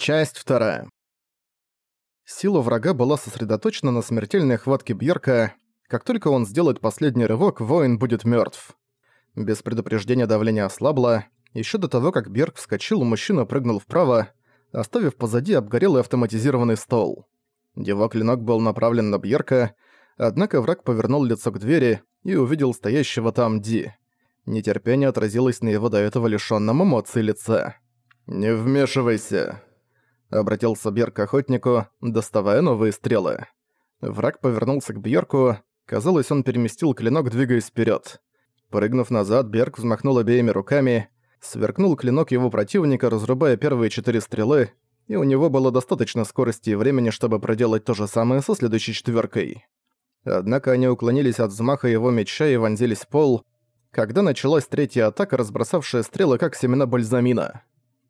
Часть вторая. Сила врага была сосредоточена на смертельной хватке Бьерка. Как только он сделает последний рывок, воин будет мертв. Без предупреждения давление ослабло. Еще до того, как Бьерк вскочил, мужчина прыгнул вправо, оставив позади обгорелый автоматизированный стол. Его клинок был направлен на Бьерка, однако враг повернул лицо к двери и увидел стоящего там Ди. Нетерпение отразилось на его до этого лишённом эмоций лице. «Не вмешивайся», Обратился Бьерк к охотнику, доставая новые стрелы. Враг повернулся к Бьерку. Казалось, он переместил клинок, двигаясь вперед. Прыгнув назад, Бьерк взмахнул обеими руками. Сверкнул клинок его противника, разрубая первые четыре стрелы, и у него было достаточно скорости и времени, чтобы проделать то же самое со следующей четверкой. Однако они уклонились от взмаха его меча и вонзились в пол, когда началась третья атака, разбросавшая стрелы как семена бальзамина.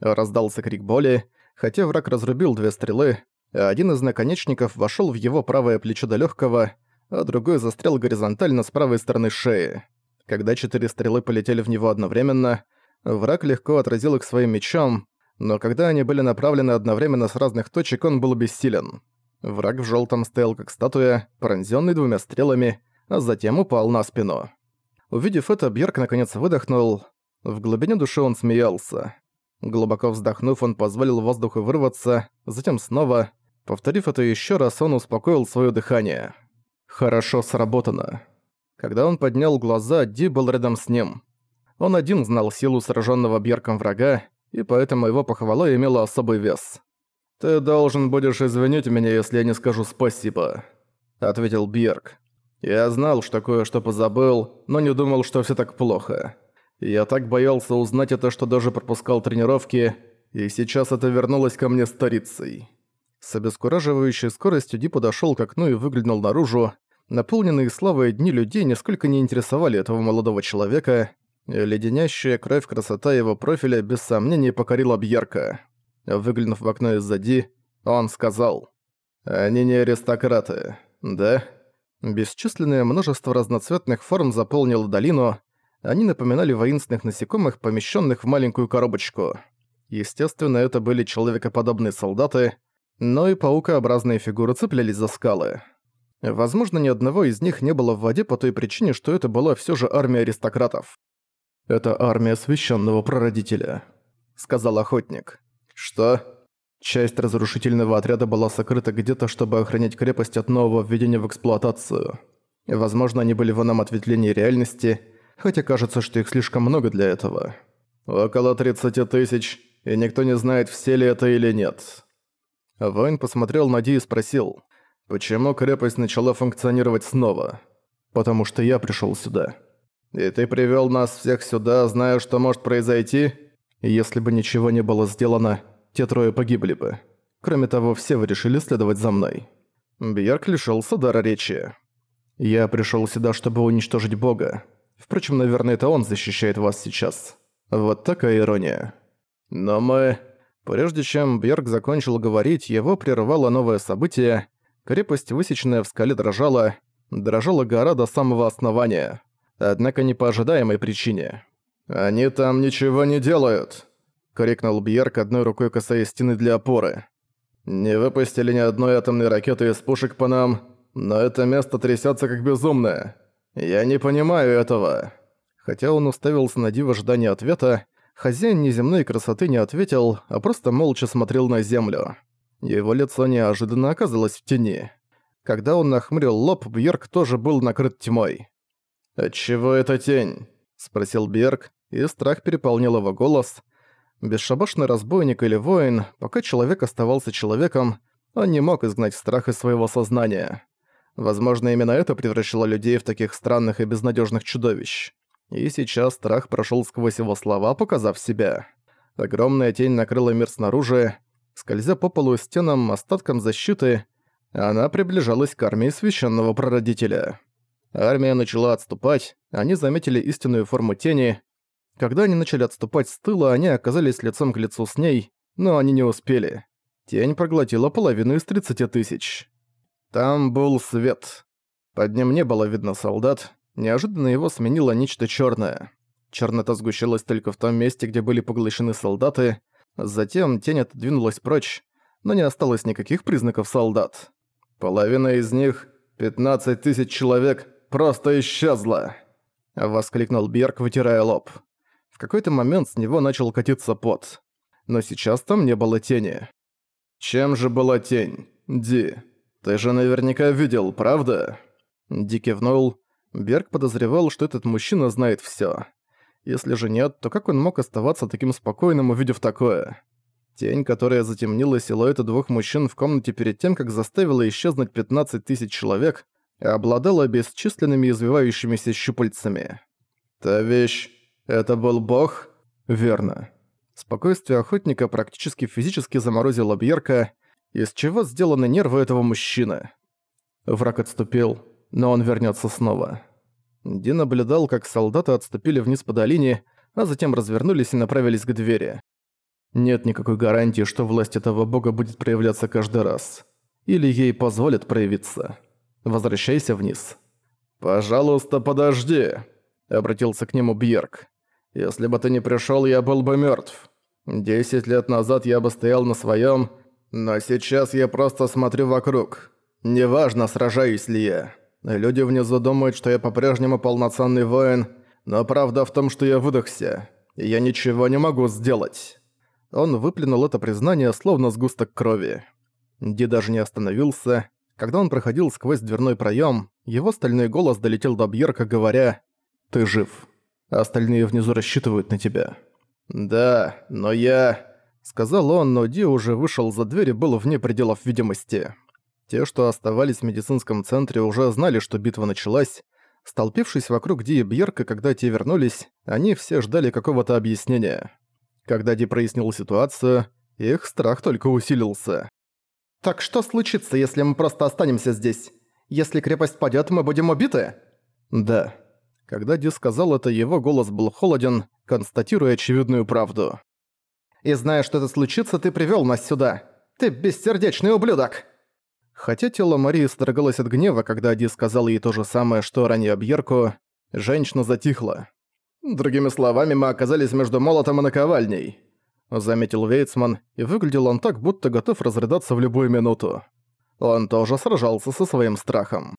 Раздался крик боли, Хотя враг разрубил две стрелы, а один из наконечников вошел в его правое плечо до легкого, а другой застрял горизонтально с правой стороны шеи. Когда четыре стрелы полетели в него одновременно, враг легко отразил их своим мечом, но когда они были направлены одновременно с разных точек, он был бессилен. Враг в желтом стоял как статуя, пронзенный двумя стрелами, а затем упал на спину. Увидев это, Бьерк наконец выдохнул. В глубине души он смеялся. Глубоко вздохнув, он позволил воздуху вырваться, затем снова. Повторив это еще раз, он успокоил свое дыхание. Хорошо сработано. Когда он поднял глаза, Ди был рядом с ним. Он один знал силу сраженного Бьерком врага, и поэтому его похвала имела особый вес. «Ты должен будешь извинить меня, если я не скажу спасибо», — ответил Бьерк. «Я знал, что кое-что позабыл, но не думал, что все так плохо. Я так боялся узнать это, что даже пропускал тренировки, и сейчас это вернулось ко мне старицей. С обескураживающей скоростью Ди подошёл к окну и выглянул наружу. Наполненные славой дни людей нисколько не интересовали этого молодого человека. Леденящая кровь красота его профиля без сомнений покорила Бьерка. Выглянув в окно из-за Ди, он сказал, «Они не аристократы, да?» Бесчисленное множество разноцветных форм заполнило долину, они напоминали воинственных насекомых, помещенных в маленькую коробочку. Естественно, это были человекоподобные солдаты, но и паукообразные фигуры цеплялись за скалы. Возможно, ни одного из них не было в воде по той причине, что это была все же армия аристократов. «Это армия священного прародителя», — сказал охотник. «Что?» Часть разрушительного отряда была сокрыта где-то, чтобы охранять крепость от нового введения в эксплуатацию. Возможно, они были в ином ответвлении реальности — хотя кажется, что их слишком много для этого. Около 30 тысяч, и никто не знает, все ли это или нет. Воин посмотрел на Ди и спросил, почему крепость начала функционировать снова? Потому что я пришел сюда. И ты привел нас всех сюда, зная, что может произойти? Если бы ничего не было сделано, те трое погибли бы. Кроме того, все вы решили следовать за мной. Бьярк лишился дара речи. Я пришел сюда, чтобы уничтожить Бога. Впрочем, наверное, это он защищает вас сейчас. Вот такая ирония. Но мы... Прежде чем Бьерк закончил говорить, его прервало новое событие. Крепость, высеченная в скале, дрожала. Дрожала гора до самого основания. Однако не по ожидаемой причине. «Они там ничего не делают!» — крикнул Бьерк, одной рукой касаясь стены для опоры. «Не выпустили ни одной атомной ракеты из пушек по нам, но это место трясется как безумное. «Я не понимаю этого». Хотя он уставился на Ди ожидания ответа, хозяин неземной красоты не ответил, а просто молча смотрел на землю. Его лицо неожиданно оказалось в тени. Когда он нахмурил лоб, Бьерк тоже был накрыт тьмой. «Отчего эта тень?» – спросил Бьерк, и страх переполнил его голос. Бесшабашный разбойник или воин, пока человек оставался человеком, он не мог изгнать страх из своего сознания. Возможно, именно это превращало людей в таких странных и безнадежных чудовищ. И сейчас страх прошел сквозь его слова, показав себя. Огромная тень накрыла мир снаружи. Скользя по полу и стенам, остаткам защиты, она приближалась к армии священного прародителя. Армия начала отступать, они заметили истинную форму тени. Когда они начали отступать с тыла, они оказались лицом к лицу с ней, но они не успели. Тень проглотила половину из 30 тысяч. Там был свет. Под ним не было видно солдат. Неожиданно его сменило нечто черное. Чернота сгущалась только в том месте, где были поглощены солдаты. Затем тень отодвинулась прочь, но не осталось никаких признаков солдат. «Половина из них, 15 тысяч человек, просто исчезла!» — воскликнул Берг, вытирая лоб. В какой-то момент с него начал катиться пот. Но сейчас там не было тени. «Чем же была тень? Ди, ты же наверняка видел, правда?» Ди кивнул. Берг подозревал, что этот мужчина знает всё. Если же нет, то как он мог оставаться таким спокойным, увидев такое? Тень, которая затемнила силуэты двух мужчин в комнате перед тем, как заставила исчезнуть 15 тысяч человек, обладала бесчисленными извивающимися щупальцами. «Та вещь «Это был бог?» «Верно». Спокойствие охотника практически физически заморозило Бьерка, из чего сделаны нервы этого мужчины. Враг отступил, но он вернется снова. Ди наблюдал, как солдаты отступили вниз по долине, а затем развернулись и направились к двери. Нет никакой гарантии, что власть этого бога будет проявляться каждый раз. Или ей позволят проявиться. Возвращайся вниз. «Пожалуйста, подожди», — обратился к нему Бьерк. Если бы ты не пришёл, я был бы мёртв. Десять лет назад я бы стоял на своём, но сейчас я просто смотрю вокруг. Неважно, сражаюсь ли я. Люди внизу думают, что я по-прежнему полноценный воин, но правда в том, что я выдохся, и я ничего не могу сделать». Он выплюнул это признание, словно сгусток крови. Ди даже не остановился. Когда он проходил сквозь дверной проём, его стальной голос долетел до Бьерка, говоря «Ты жив». Остальные внизу рассчитывают на тебя». «Да, но я...» Сказал он, но Ди уже вышел за дверь и был вне пределов видимости. Те, что оставались в медицинском центре, уже знали, что битва началась. Столпившись вокруг Ди и Бьерка, когда те вернулись, они все ждали какого-то объяснения. Когда Ди прояснил ситуацию, их страх только усилился. «Так что случится, если мы просто останемся здесь? Если крепость падёт, мы будем убиты?» «Да», когда Ди сказал это, его голос был холоден, констатируя очевидную правду. «И зная, что это случится, ты привёл нас сюда. Ты бессердечный ублюдок!» Хотя тело Марии строгалось от гнева, когда Ди сказал ей то же самое, что ранее Бьерку, женщина затихла. «Другими словами, мы оказались между молотом и наковальней», — заметил Вейцман, и выглядел он так, будто готов разрыдаться в любую минуту. Он тоже сражался со своим страхом.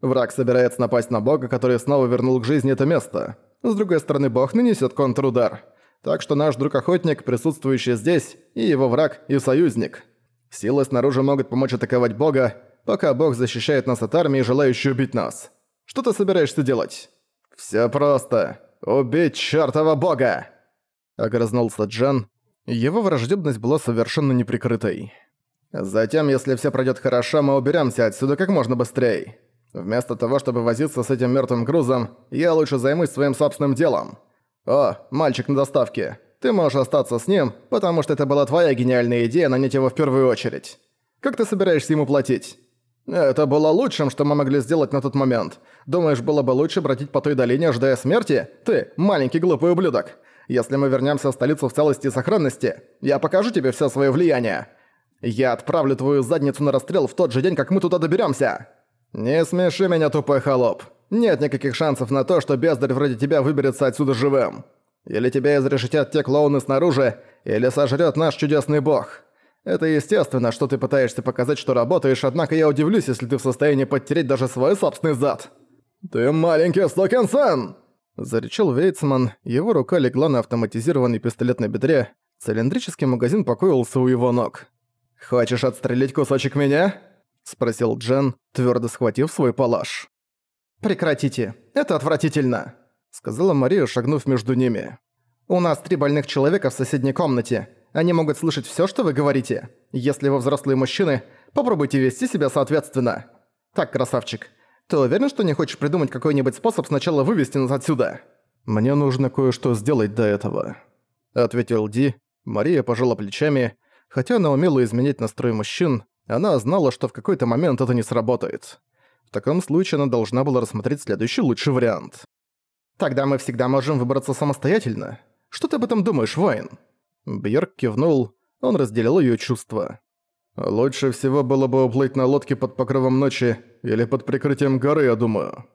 Враг собирается напасть на бога, который снова вернул к жизни это место. С другой стороны, бог нанесет контрудар. Так что наш друг-охотник, присутствующий здесь, и его враг, и союзник. Силы снаружи могут помочь атаковать бога, пока бог защищает нас от армии, желающей убить нас. Что ты собираешься делать? Все просто. Убить чертова бога!» Огрызнулся Джан. Его враждебность была совершенно неприкрытой. «Затем, если все пройдет хорошо, мы уберемся отсюда как можно быстрее. Вместо того, чтобы возиться с этим мертвым грузом, я лучше займусь своим собственным делом. О, мальчик на доставке, ты можешь остаться с ним, потому что это была твоя гениальная идея нанять его в первую очередь. Как ты собираешься ему платить? Это было лучшим, что мы могли сделать на тот момент. Думаешь, было бы лучше бродить по той долине, ожидая смерти? Ты, маленький глупый ублюдок. Если мы вернемся в столицу в целости и сохранности, я покажу тебе все свое влияние. Я отправлю твою задницу на расстрел в тот же день, как мы туда доберемся. «Не смеши меня, тупой холоп. Нет никаких шансов на то, что бездарь вроде тебя выберется отсюда живым. Или тебя изрешетят те клоуны снаружи, или сожрет наш чудесный бог. Это естественно, что ты пытаешься показать, что работаешь, однако я удивлюсь, если ты в состоянии подтереть даже свой собственный зад». «Ты маленький Слокен-сан!» Зарычал Вейцман, его рука легла на автоматизированный пистолет на бедре, цилиндрический магазин покоился у его ног. «Хочешь отстрелить кусочек меня?» — спросил Джен, твердо схватив свой палаш. «Прекратите, это отвратительно», — сказала Мария, шагнув между ними. «У нас три больных человека в соседней комнате. Они могут слышать все, что вы говорите. Если вы взрослые мужчины, попробуйте вести себя соответственно. Так, красавчик, ты уверен, что не хочешь придумать какой-нибудь способ сначала вывести нас отсюда?» «Мне нужно кое-что сделать до этого», — ответил Ди. Мария пожала плечами, хотя она умела изменять настрой мужчин, она знала, что в какой-то момент это не сработает. В таком случае она должна была рассмотреть следующий лучший вариант. «Тогда мы всегда можем выбраться самостоятельно. Что ты об этом думаешь, Вайн?» Бьерк кивнул, он разделил её чувства. «Лучше всего было бы уплыть на лодке под покровом ночи или под прикрытием горы, я думаю».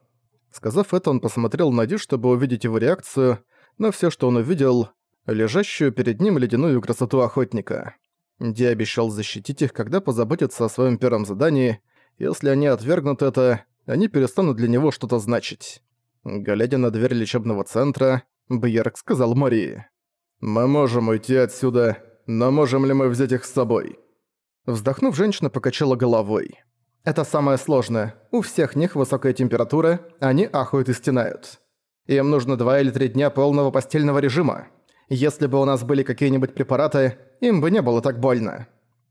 Сказав это, он посмотрел на Ди, чтобы увидеть его реакцию, но всё, что он увидел, лежащую перед ним ледяную красоту охотника. Ди обещал защитить их, когда позаботится о своем первом задании. Если они отвергнут это, они перестанут для него что-то значить. Глядя на дверь лечебного центра, Бьерк сказал Марии. «Мы можем уйти отсюда, но можем ли мы взять их с собой?» Вздохнув, женщина покачала головой. «Это самое сложное. У всех них высокая температура, они ахуют и стенают. Им нужно два или три дня полного постельного режима. Если бы у нас были какие-нибудь препараты, им бы не было так больно».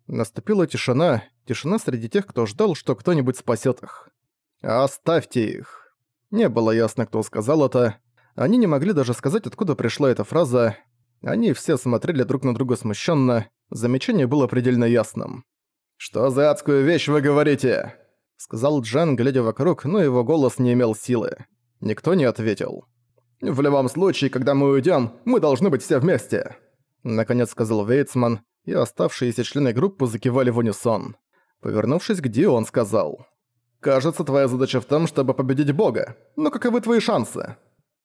Наступила тишина, тишина среди тех, кто ждал, что кто-нибудь спасет их. «Оставьте их». Не было ясно, кто сказал это, они не могли даже сказать, откуда пришла эта фраза. Они все смотрели друг на друга смущенно. Замечание было предельно ясным. «Что за адскую вещь вы говорите?» Сказал Джан, глядя вокруг, но его голос не имел силы. Никто не ответил. «В любом случае, когда мы уйдем, мы должны быть все вместе!» Наконец сказал Вейцман, и оставшиеся члены группы закивали в унисон. Повернувшись к Ди, он сказал. «Кажется, твоя задача в том, чтобы победить Бога. Но каковы твои шансы?»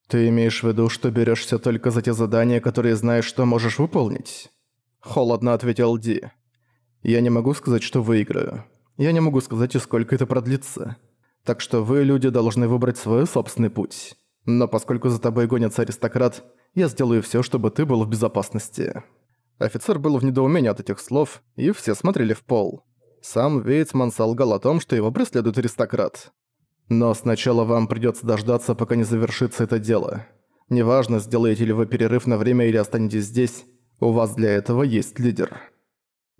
«Ты имеешь в виду, что берешься только за те задания, которые знаешь, что можешь выполнить?» Холодно ответил Ди. «Я не могу сказать, что выиграю. Я не могу сказать, и сколько это продлится. Так что вы, люди, должны выбрать свой собственный путь. Но поскольку за тобой гонится аристократ, я сделаю все, чтобы ты был в безопасности». Офицер был в недоумении от этих слов, и все смотрели в пол. Сам Вейтсман солгал о том, что его преследует аристократ. Но сначала вам придётся дождаться, пока не завершится это дело. Неважно, сделаете ли вы перерыв на время или останетесь здесь, у вас для этого есть лидер.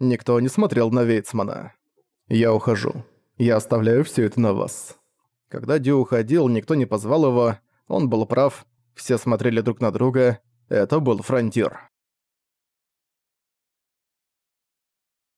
Никто не смотрел на Вейцмана. Я ухожу. Я оставляю всё это на вас. Когда Ди уходил, никто не позвал его, он был прав, все смотрели друг на друга, это был фронтир.